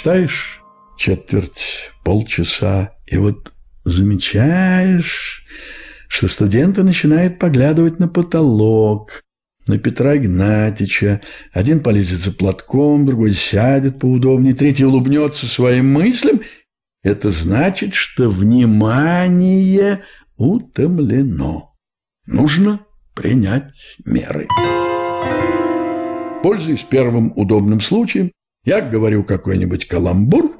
Читаешь четверть, полчаса, и вот замечаешь, что студенты начинают поглядывать на потолок, на Петра Игнатьича. Один полезет за платком, другой сядет поудобнее, третий улыбнется своим мыслям. Это значит, что внимание утомлено. Нужно принять меры. Пользуясь первым удобным случаем, я говорю какой-нибудь каламбур.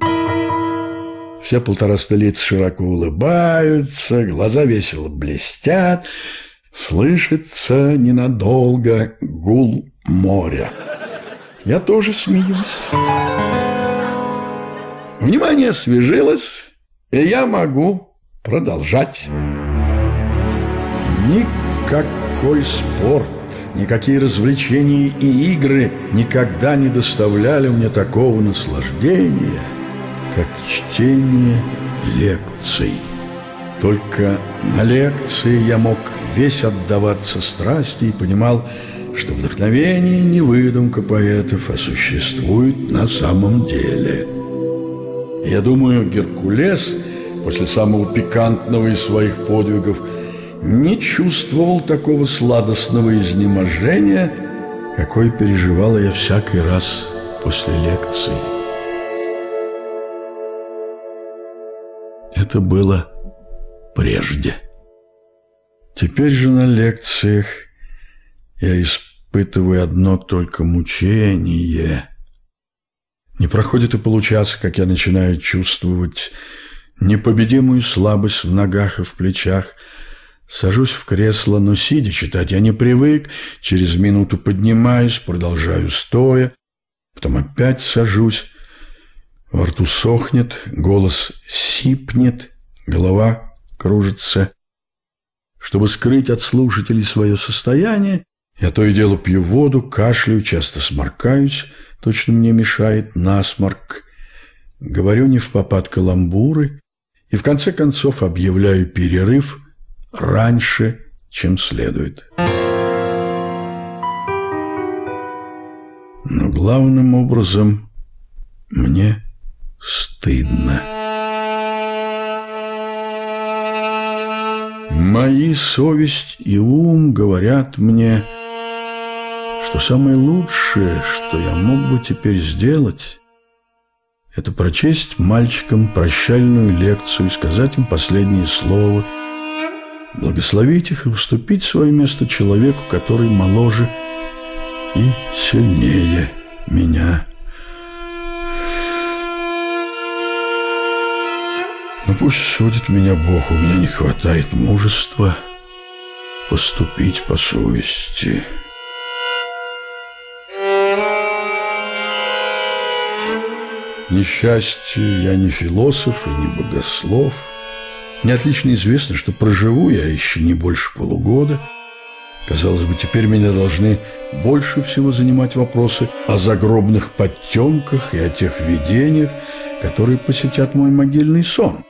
Все полтораста лиц широко улыбаются, глаза весело блестят. Слышится ненадолго гул моря. Я тоже смеюсь. Внимание освежилось, и я могу продолжать. Никакой спорт, никакие развлечения и игры никогда не доставляли мне такого наслаждения, как чтение лекций. Только на лекции я мог весь отдаваться страсти и понимал, что вдохновение не выдумка поэтов, а существует на самом деле. Я думаю, Геркулес после самого пикантного из своих подвигов не чувствовал такого сладостного изнеможения, какое переживала я всякий раз после лекции. Это было прежде. Теперь же на лекциях я испытываю одно только мучение. Не проходит и получаса, как я начинаю чувствовать непобедимую слабость в ногах и в плечах. Сажусь в кресло, но сидя читать я не привык. Через минуту поднимаюсь, продолжаю стоя. Потом опять сажусь. Во рту сохнет, голос сипнет, голова кружится. Чтобы скрыть от слушателей свое состояние, я то и дело пью воду, кашляю, часто сморкаюсь, точно мне мешает насморк. Говорю не в попад каламбуры и в конце концов объявляю перерыв раньше, чем следует. Но главным образом мне стыдно. Мои совесть и ум говорят мне, что самое лучшее, что я мог бы теперь сделать, это прочесть мальчикам прощальную лекцию и сказать им последнее слово, благословить их и уступить свое место человеку, который моложе и сильнее меня. Но пусть судит меня Бог, у меня не хватает мужества поступить по совести. Несчастье, я не философ и не богослов. Мне отлично известно, что проживу я еще не больше полугода. Казалось бы, теперь меня должны больше всего занимать вопросы о загробных подтемках и о тех видениях, которые посетят мой могильный сон.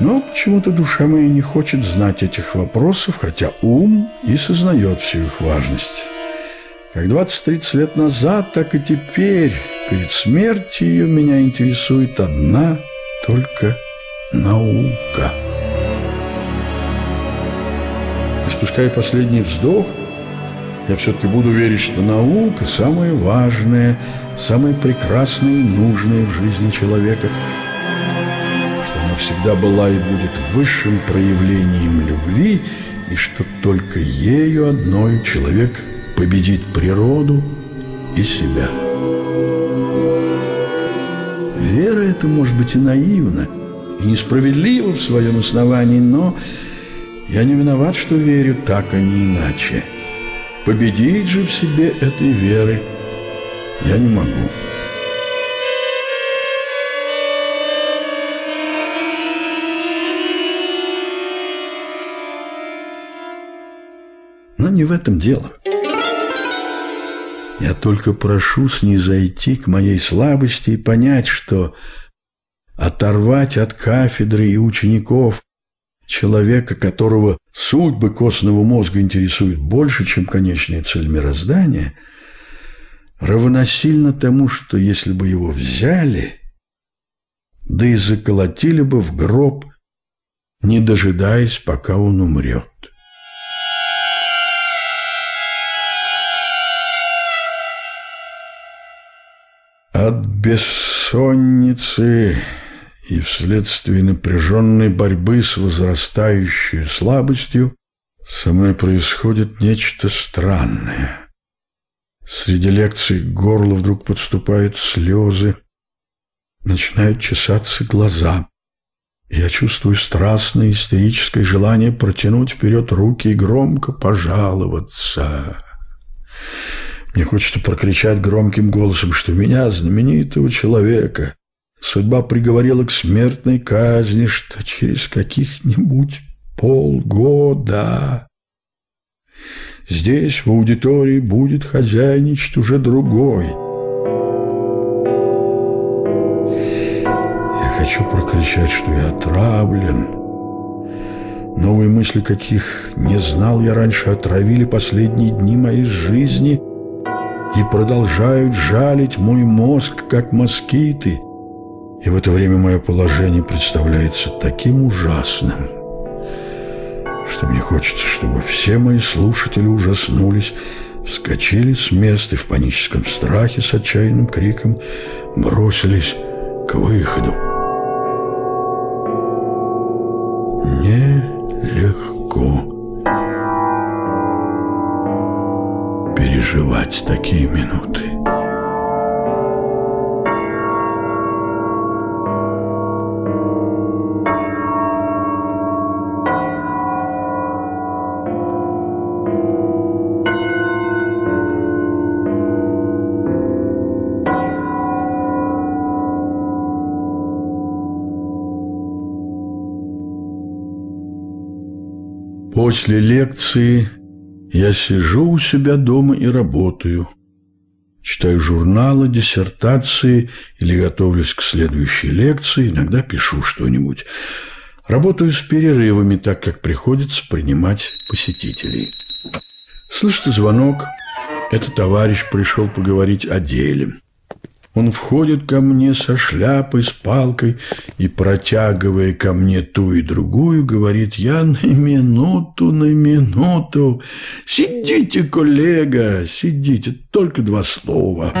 Но почему-то душа моя не хочет знать этих вопросов, хотя ум и сознает всю их важность. Как 20-30 лет назад, так и теперь, перед смертью, меня интересует одна только наука. Испуская последний вздох, я все-таки буду верить, что наука – самое важное, самое прекрасное и нужное в жизни человека – она всегда была и будет высшим проявлением любви, и что только ею одной человек победит природу и себя. Вера эта может быть и наивна, и несправедлива в своем основании, но я не виноват, что верю так, а не иначе. Победить же в себе этой веры я не могу. Но не в этом дело. Я только прошу снизойти к моей слабости и понять, что оторвать от кафедры и учеников человека, которого судьбы костного мозга интересуют больше, чем конечная цель мироздания, равносильно тому, что если бы его взяли да и заколотили бы в гроб, не дожидаясь, пока он умрет. От бессонницы и вследствие напряженной борьбы с возрастающей слабостью со мной происходит нечто странное. Среди лекций к горлу вдруг подступают слезы, начинают чесаться глаза. Я чувствую страстное истерическое желание протянуть вперед руки и громко пожаловаться. Мне хочется прокричать громким голосом, что меня, знаменитого человека, судьба приговорила к смертной казни, что через каких-нибудь полгода здесь, в аудитории, будет хозяйничать уже другой. Я хочу прокричать, что я отравлен. Новые мысли, каких не знал я раньше, отравили последние дни моей жизни – и продолжают жалить мой мозг, как москиты. И в это время мое положение представляется таким ужасным, что мне хочется, чтобы все мои слушатели ужаснулись, вскочили с места и в паническом страхе с отчаянным криком бросились к выходу. Нелегко. Переживать такие минуты. После лекции я сижу у себя дома и работаю. Читаю журналы, диссертации или готовлюсь к следующей лекции, иногда пишу что-нибудь. Работаю с перерывами, так как приходится принимать посетителей. Слышится звонок. Это товарищ пришел поговорить о деле. Он входит ко мне со шляпой, с палкой и, протягивая ко мне ту и другую, говорит, я на минуту, на минуту. Сидите, коллега, сидите, только два слова.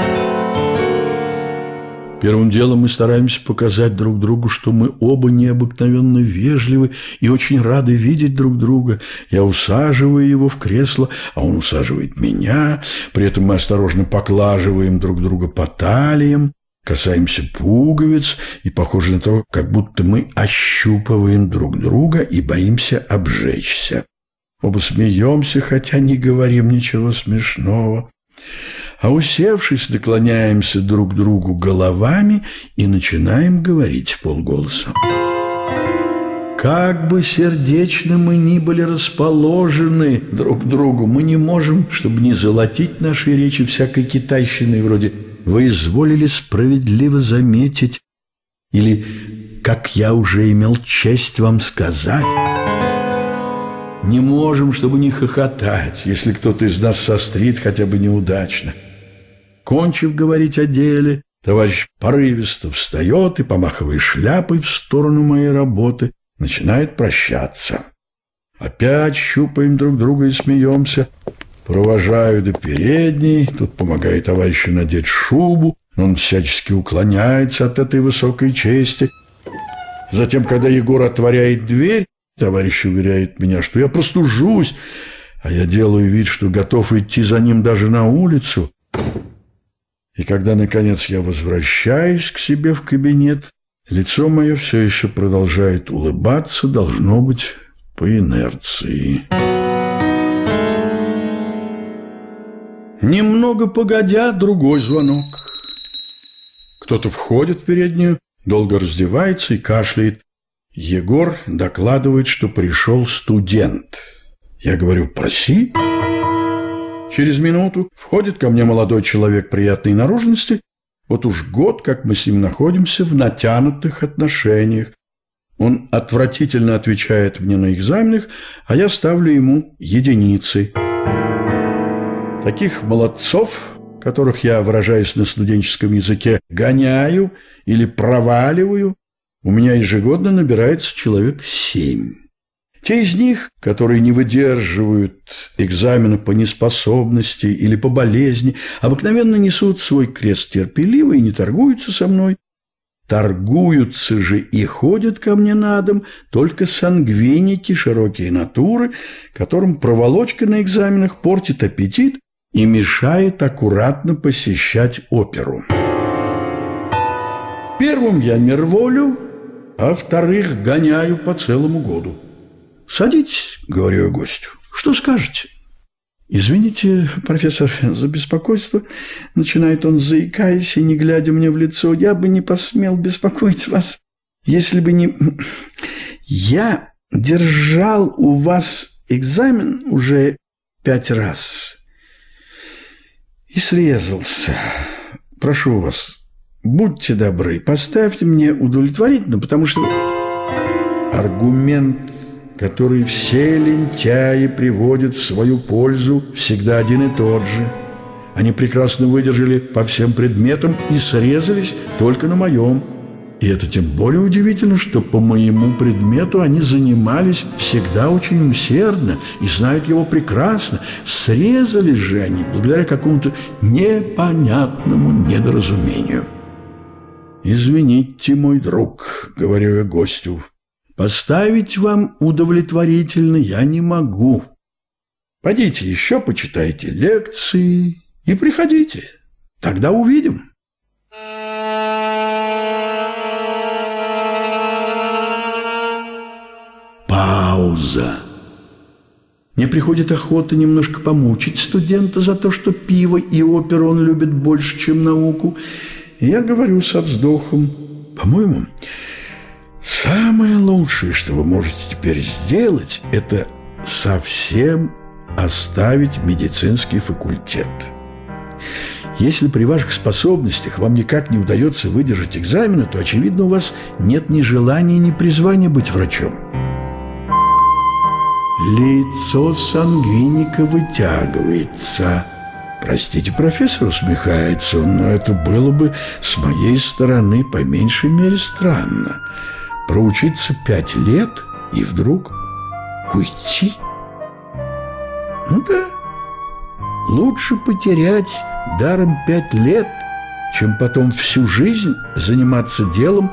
Первым делом мы стараемся показать друг другу, что мы оба необыкновенно вежливы и очень рады видеть друг друга. Я усаживаю его в кресло, а он усаживает меня. При этом мы осторожно поклаживаем друг друга по талиям, касаемся пуговиц и похоже на то, как будто мы ощупываем друг друга и боимся обжечься. Оба смеемся, хотя не говорим ничего смешного а усевшись, наклоняемся друг к другу головами и начинаем говорить в полголоса. Как бы сердечно мы ни были расположены друг к другу, мы не можем, чтобы не золотить наши речи всякой китайщиной вроде «Вы изволили справедливо заметить» или «Как я уже имел честь вам сказать» не можем, чтобы не хохотать, если кто-то из нас сострит хотя бы неудачно. Кончив говорить о деле, товарищ порывисто встает и, помахивая шляпой в сторону моей работы, начинает прощаться. Опять щупаем друг друга и смеемся. Провожаю до передней, тут помогает товарищу надеть шубу, но он всячески уклоняется от этой высокой чести. Затем, когда Егор отворяет дверь, товарищ уверяет меня, что я простужусь, а я делаю вид, что готов идти за ним даже на улицу. И когда, наконец, я возвращаюсь к себе в кабинет, лицо мое все еще продолжает улыбаться, должно быть, по инерции. Немного погодя, другой звонок. Кто-то входит в переднюю, долго раздевается и кашляет. Егор докладывает, что пришел студент. Я говорю, проси. Через минуту входит ко мне молодой человек приятной наружности. Вот уж год, как мы с ним находимся в натянутых отношениях. Он отвратительно отвечает мне на экзаменах, а я ставлю ему единицы. Таких молодцов, которых я, выражаясь на студенческом языке, гоняю или проваливаю, у меня ежегодно набирается человек семь. Те из них, которые не выдерживают экзамена по неспособности или по болезни, обыкновенно несут свой крест терпеливо и не торгуются со мной. Торгуются же и ходят ко мне на дом только сангвиники, широкие натуры, которым проволочка на экзаменах портит аппетит и мешает аккуратно посещать оперу. Первым я мирволю, а вторых гоняю по целому году. «Садитесь», — говорю я гостю. «Что скажете?» «Извините, профессор, за беспокойство», — начинает он, заикаясь и не глядя мне в лицо. «Я бы не посмел беспокоить вас, если бы не... Я держал у вас экзамен уже пять раз и срезался. Прошу вас, будьте добры, поставьте мне удовлетворительно, потому что аргумент который все лентяи приводят в свою пользу, всегда один и тот же. Они прекрасно выдержали по всем предметам и срезались только на моем. И это тем более удивительно, что по моему предмету они занимались всегда очень усердно и знают его прекрасно. Срезались же они благодаря какому-то непонятному недоразумению. «Извините, мой друг», — говорю я гостю, Поставить вам удовлетворительно я не могу. Пойдите еще почитайте лекции и приходите. Тогда увидим. Пауза. Мне приходит охота немножко помучить студента за то, что пиво и оперу он любит больше, чем науку. И я говорю со вздохом, по-моему, Самое лучшее, что вы можете теперь сделать, это совсем оставить медицинский факультет. Если при ваших способностях вам никак не удается выдержать экзамены, то, очевидно, у вас нет ни желания, ни призвания быть врачом. Лицо сангвиника вытягивается. Простите, профессор, усмехается но это было бы с моей стороны по меньшей мере странно проучиться пять лет и вдруг уйти? Ну да, лучше потерять даром пять лет, чем потом всю жизнь заниматься делом,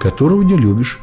которого не любишь.